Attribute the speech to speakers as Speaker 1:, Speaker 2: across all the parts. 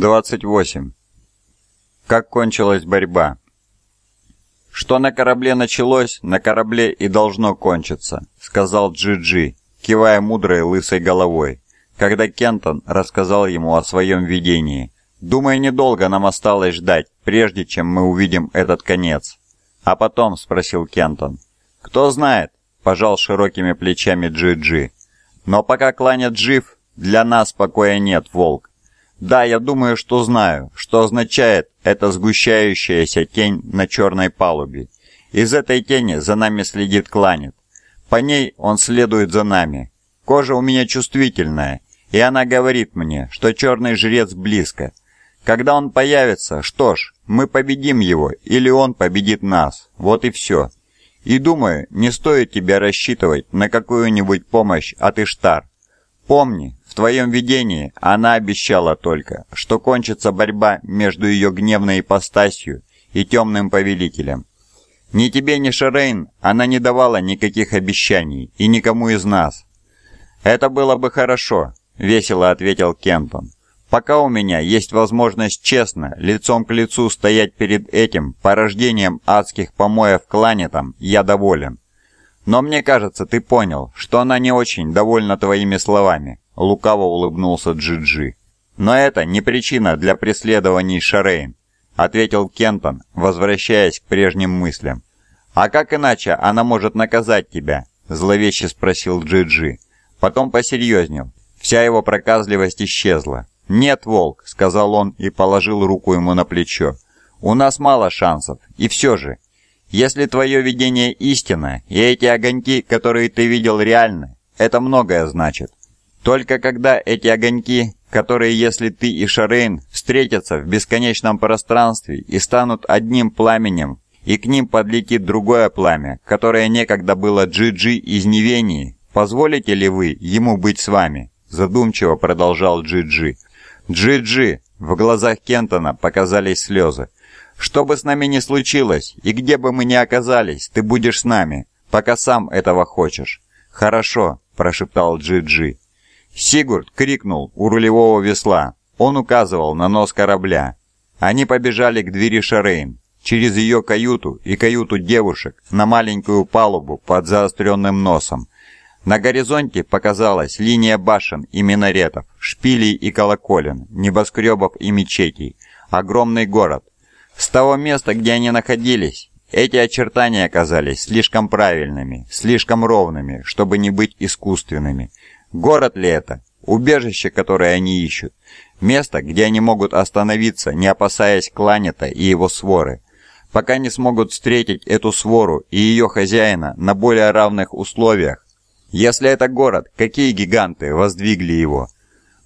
Speaker 1: 28. Как кончилась борьба? Что на корабле началось, на корабле и должно кончиться, сказал Джиджи, -Джи, кивая мудрой лысой головой, когда Кентон рассказал ему о своем видении. Думаю, недолго нам осталось ждать, прежде чем мы увидим этот конец. А потом спросил Кентон. Кто знает, пожал широкими плечами Джиджи. -Джи. Но пока кланят жив, для нас покоя нет, волк. Да, я думаю, что знаю, что означает эта сгущающаяся тень на черной палубе. Из этой тени за нами следит Кланет. По ней он следует за нами. Кожа у меня чувствительная, и она говорит мне, что черный жрец близко. Когда он появится, что ж, мы победим его, или он победит нас. Вот и все. И думаю, не стоит тебе рассчитывать на какую-нибудь помощь от Иштар. Помни, в твоем видении она обещала только, что кончится борьба между ее гневной ипостасью и темным повелителем. Ни тебе, ни Шерейн она не давала никаких обещаний, и никому из нас. «Это было бы хорошо», — весело ответил Кентон. «Пока у меня есть возможность честно, лицом к лицу стоять перед этим порождением адских помоев кланетом, я доволен». Но мне кажется, ты понял, что она не очень довольна твоими словами, лукаво улыбнулся Джиджи. -Джи. Но это не причина для преследований Шарейн, ответил Кентон, возвращаясь к прежним мыслям. А как иначе она может наказать тебя? зловеще спросил Джиджи. -Джи. Потом посерьезнел. Вся его проказливость исчезла. «Нет, волк», — сказал он и положил руку ему на плечо. «У нас мало шансов, и все же, если твое видение истина, и эти огоньки, которые ты видел, реальны, это многое значит. Только когда эти огоньки, которые, если ты и Шарейн, встретятся в бесконечном пространстве и станут одним пламенем, и к ним подлетит другое пламя, которое некогда было Джи-Джи из Невении, позволите ли вы ему быть с вами?» Задумчиво продолжал Джи-Джи. «Джи-Джи!» В глазах Кентона показались слезы. Что бы с нами ни случилось, и где бы мы ни оказались, ты будешь с нами, пока сам этого хочешь. Хорошо, прошептал Джиджи. -Джи. Сигурд крикнул у рулевого весла. Он указывал на нос корабля. Они побежали к двери Шарейн, через ее каюту и каюту девушек на маленькую палубу под заостренным носом. На горизонте показалась линия башен и минаретов, шпилей и колоколен, небоскребов и мечетей. Огромный город, с того места, где они находились, эти очертания оказались слишком правильными, слишком ровными, чтобы не быть искусственными. Город ли это? Убежище, которое они ищут. Место, где они могут остановиться, не опасаясь Кланета и его своры. Пока не смогут встретить эту свору и ее хозяина на более равных условиях. Если это город, какие гиганты воздвигли его?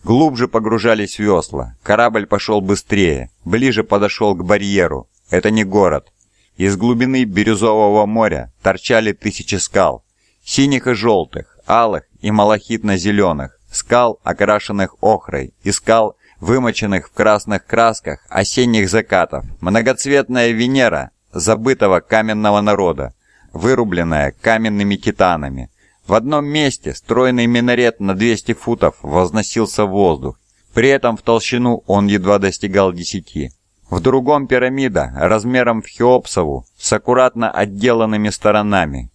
Speaker 1: Глубже погружались весла, корабль пошел быстрее, ближе подошел к барьеру. Это не город. Из глубины бирюзового моря торчали тысячи скал. Синих и желтых, алых и малахитно-зеленых, скал, окрашенных охрой, и скал, вымоченных в красных красках осенних закатов. Многоцветная Венера забытого каменного народа, вырубленная каменными китанами. В одном месте стройный минарет на 200 футов возносился в воздух, при этом в толщину он едва достигал 10. В другом пирамида размером в Хеопсову с аккуратно отделанными сторонами.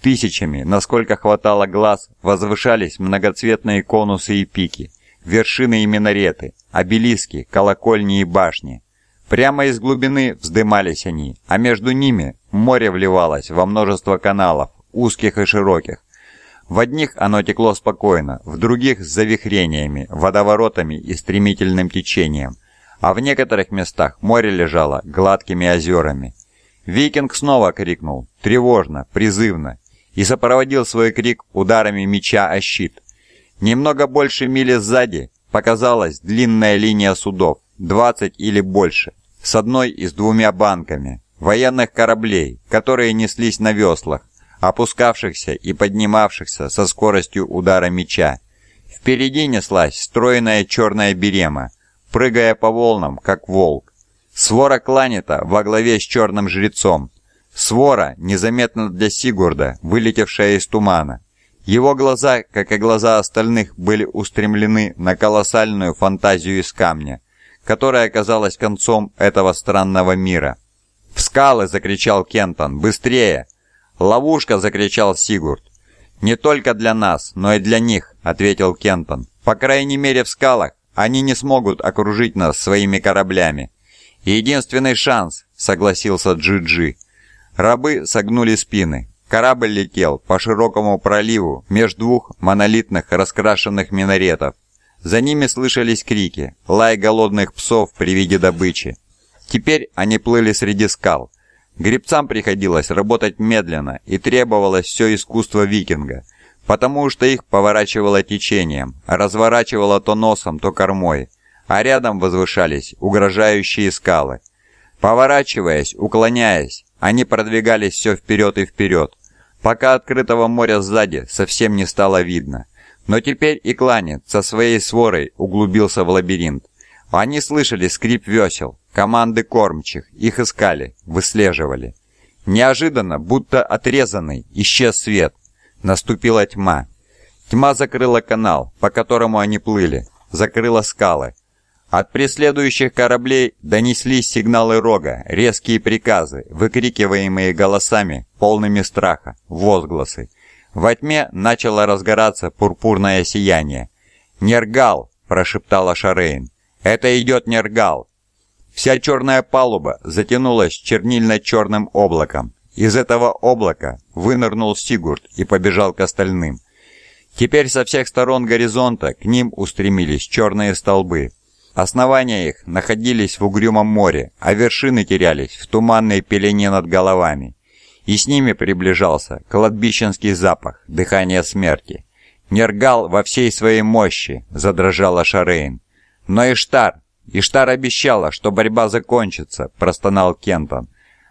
Speaker 1: Тысячами, насколько хватало глаз, возвышались многоцветные конусы и пики, вершины и минареты, обелиски, колокольни и башни. Прямо из глубины вздымались они, а между ними море вливалось во множество каналов, узких и широких, в одних оно текло спокойно, в других – с завихрениями, водоворотами и стремительным течением, а в некоторых местах море лежало гладкими озерами. Викинг снова крикнул, тревожно, призывно, и сопроводил свой крик ударами меча о щит. Немного больше мили сзади показалась длинная линия судов, 20 или больше, с одной и с двумя банками, военных кораблей, которые неслись на веслах, опускавшихся и поднимавшихся со скоростью удара меча. Впереди неслась стройная черная берема, прыгая по волнам, как волк. Свора кланета во главе с черным жрецом. Свора, незаметно для Сигурда, вылетевшая из тумана. Его глаза, как и глаза остальных, были устремлены на колоссальную фантазию из камня, которая оказалась концом этого странного мира. «В скалы!» — закричал Кентон. «Быстрее!» «Ловушка!» — закричал Сигурд. «Не только для нас, но и для них», — ответил Кентон. «По крайней мере в скалах они не смогут окружить нас своими кораблями». «Единственный шанс», — согласился Джиджи. -Джи. Рабы согнули спины. Корабль летел по широкому проливу между двух монолитных раскрашенных минаретов. За ними слышались крики, лай голодных псов при виде добычи. Теперь они плыли среди скал. Гребцам приходилось работать медленно и требовалось все искусство викинга, потому что их поворачивало течением, разворачивало то носом, то кормой, а рядом возвышались угрожающие скалы. Поворачиваясь, уклоняясь, они продвигались все вперед и вперед, пока открытого моря сзади совсем не стало видно. Но теперь и кланец со своей сворой углубился в лабиринт. Они слышали скрип весел, команды кормчих, их искали, выслеживали. Неожиданно, будто отрезанный, исчез свет. Наступила тьма. Тьма закрыла канал, по которому они плыли, закрыла скалы. От преследующих кораблей донеслись сигналы рога, резкие приказы, выкрикиваемые голосами, полными страха, возгласы. Во тьме начало разгораться пурпурное сияние. «Нергал!» – прошептала Шарейн. Это идет Нергал. Вся черная палуба затянулась чернильно-черным облаком. Из этого облака вынырнул Сигурд и побежал к остальным. Теперь со всех сторон горизонта к ним устремились черные столбы. Основания их находились в угрюмом море, а вершины терялись в туманной пелене над головами. И с ними приближался кладбищенский запах, дыхание смерти. Нергал во всей своей мощи задрожала Шарейн. Но Иштар... Иштар обещала, что борьба закончится, простонал Кентон.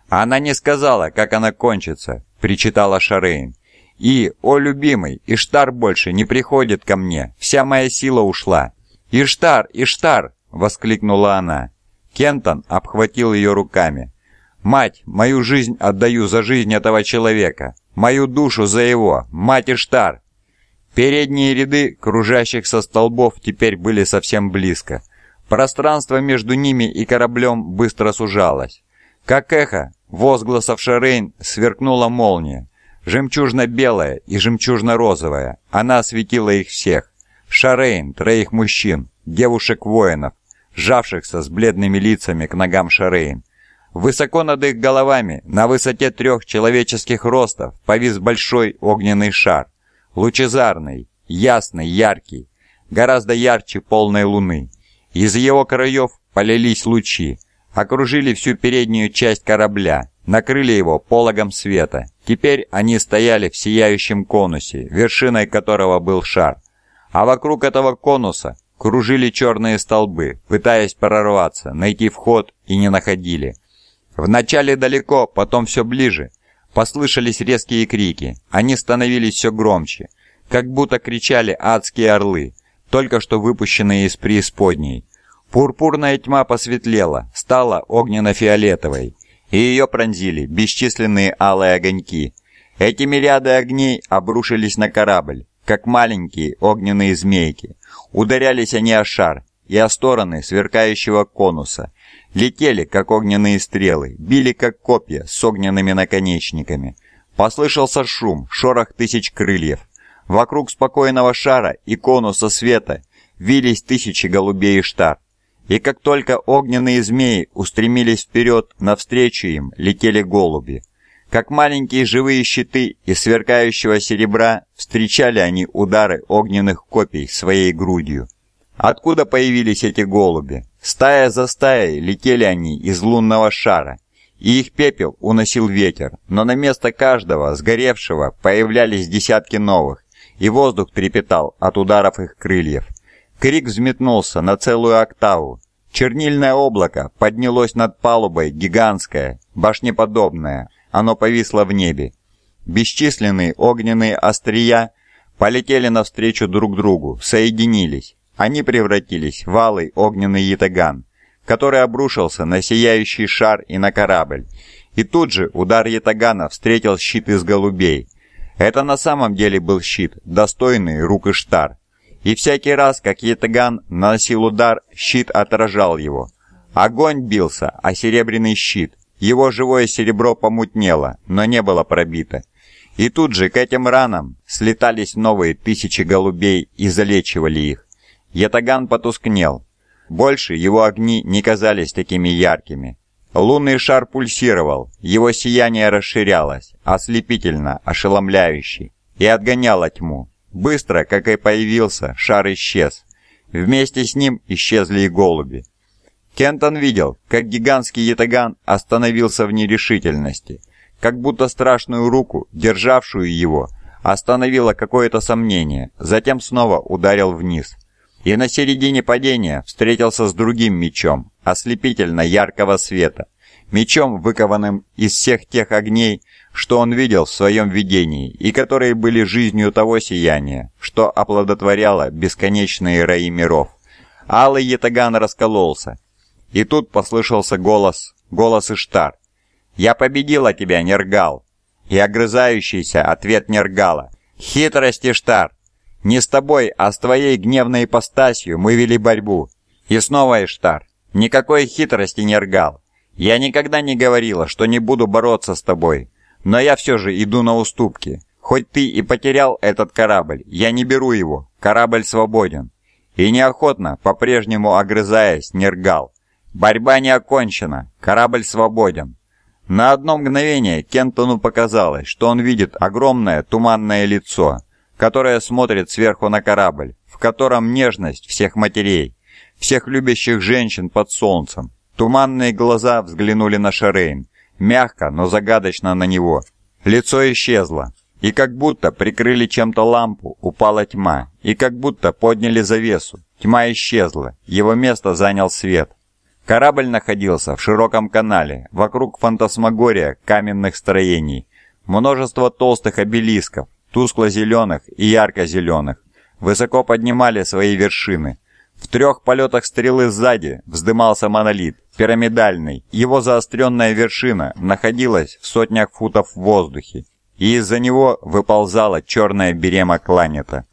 Speaker 1: Она не сказала, как она кончится, причитала Шарейн. И, о любимый, Иштар больше не приходит ко мне, вся моя сила ушла. Иштар, Иштар, воскликнула она. Кентон обхватил ее руками. «Мать, мою жизнь отдаю за жизнь этого человека! Мою душу за его! Мать Иштар! Передние ряды кружащих со столбов теперь были совсем близко. Пространство между ними и кораблем быстро сужалось. Как эхо, возгласов Шарейн сверкнула молния. Жемчужно-белая и жемчужно-розовая. Она осветила их всех. Шарейн, троих мужчин, девушек-воинов, сжавшихся с бледными лицами к ногам Шарейн. Высоко над их головами, на высоте трех человеческих ростов, повис большой огненный шар лучезарный, ясный, яркий, гораздо ярче полной луны. Из его краев полились лучи, окружили всю переднюю часть корабля, накрыли его пологом света. Теперь они стояли в сияющем конусе, вершиной которого был шар. А вокруг этого конуса кружили черные столбы, пытаясь прорваться, найти вход и не находили. Вначале далеко, потом все ближе. Послышались резкие крики. Они становились все громче. Как будто кричали адские орлы, только что выпущенные из преисподней. Пурпурная тьма посветлела, стала огненно-фиолетовой. И ее пронзили бесчисленные алые огоньки. Эти мириады огней обрушились на корабль, как маленькие огненные змейки. Ударялись они о шар и о стороны сверкающего конуса, Летели, как огненные стрелы, били, как копья, с огненными наконечниками. Послышался шум, шорох тысяч крыльев. Вокруг спокойного шара и конуса света вились тысячи голубей и штар. И как только огненные змеи устремились вперед, навстречу им летели голуби. Как маленькие живые щиты из сверкающего серебра встречали они удары огненных копий своей грудью. Откуда появились эти голуби? Стая за стаей летели они из лунного шара, и их пепел уносил ветер, но на место каждого сгоревшего появлялись десятки новых, и воздух трепетал от ударов их крыльев. Крик взметнулся на целую октаву. Чернильное облако поднялось над палубой, гигантское, башнеподобное. Оно повисло в небе. Бесчисленные огненные острия полетели навстречу друг другу, соединились. Они превратились в алый огненный ятаган, который обрушился на сияющий шар и на корабль. И тут же удар ятагана встретил щит из голубей. Это на самом деле был щит, достойный рук и штар. И всякий раз, как ятаган наносил удар, щит отражал его. Огонь бился, а серебряный щит. Его живое серебро помутнело, но не было пробито. И тут же к этим ранам слетались новые тысячи голубей и залечивали их. Ятаган потускнел. Больше его огни не казались такими яркими. Лунный шар пульсировал, его сияние расширялось, ослепительно, ошеломляюще, и отгоняло тьму. Быстро, как и появился, шар исчез. Вместе с ним исчезли и голуби. Кентон видел, как гигантский ятаган остановился в нерешительности, как будто страшную руку, державшую его, остановило какое-то сомнение, затем снова ударил вниз – и на середине падения встретился с другим мечом, ослепительно яркого света, мечом, выкованным из всех тех огней, что он видел в своем видении и которые были жизнью того сияния, что оплодотворяло бесконечные раи миров. Алый ятаган раскололся, и тут послышался голос, голос Иштар. «Я победила тебя, Нергал!» И огрызающийся ответ Нергала. «Хитрость, Иштар! Не с тобой, а с твоей гневной ипостасью мы вели борьбу. И снова Иштар. Никакой хитрости не ргал. Я никогда не говорила, что не буду бороться с тобой. Но я все же иду на уступки. Хоть ты и потерял этот корабль, я не беру его. Корабль свободен. И неохотно, по-прежнему огрызаясь, не ргал. Борьба не окончена. Корабль свободен. На одно мгновение Кентону показалось, что он видит огромное туманное лицо – которая смотрит сверху на корабль, в котором нежность всех матерей, всех любящих женщин под солнцем. Туманные глаза взглянули на Шерейн, мягко, но загадочно на него. Лицо исчезло, и как будто прикрыли чем-то лампу, упала тьма, и как будто подняли завесу. Тьма исчезла, его место занял свет. Корабль находился в широком канале, вокруг фантасмагория каменных строений, множество толстых обелисков, тускло-зеленых и ярко-зеленых, высоко поднимали свои вершины. В трех полетах стрелы сзади вздымался монолит, пирамидальный. Его заостренная вершина находилась в сотнях футов в воздухе, и из-за него выползала черная берема кланета.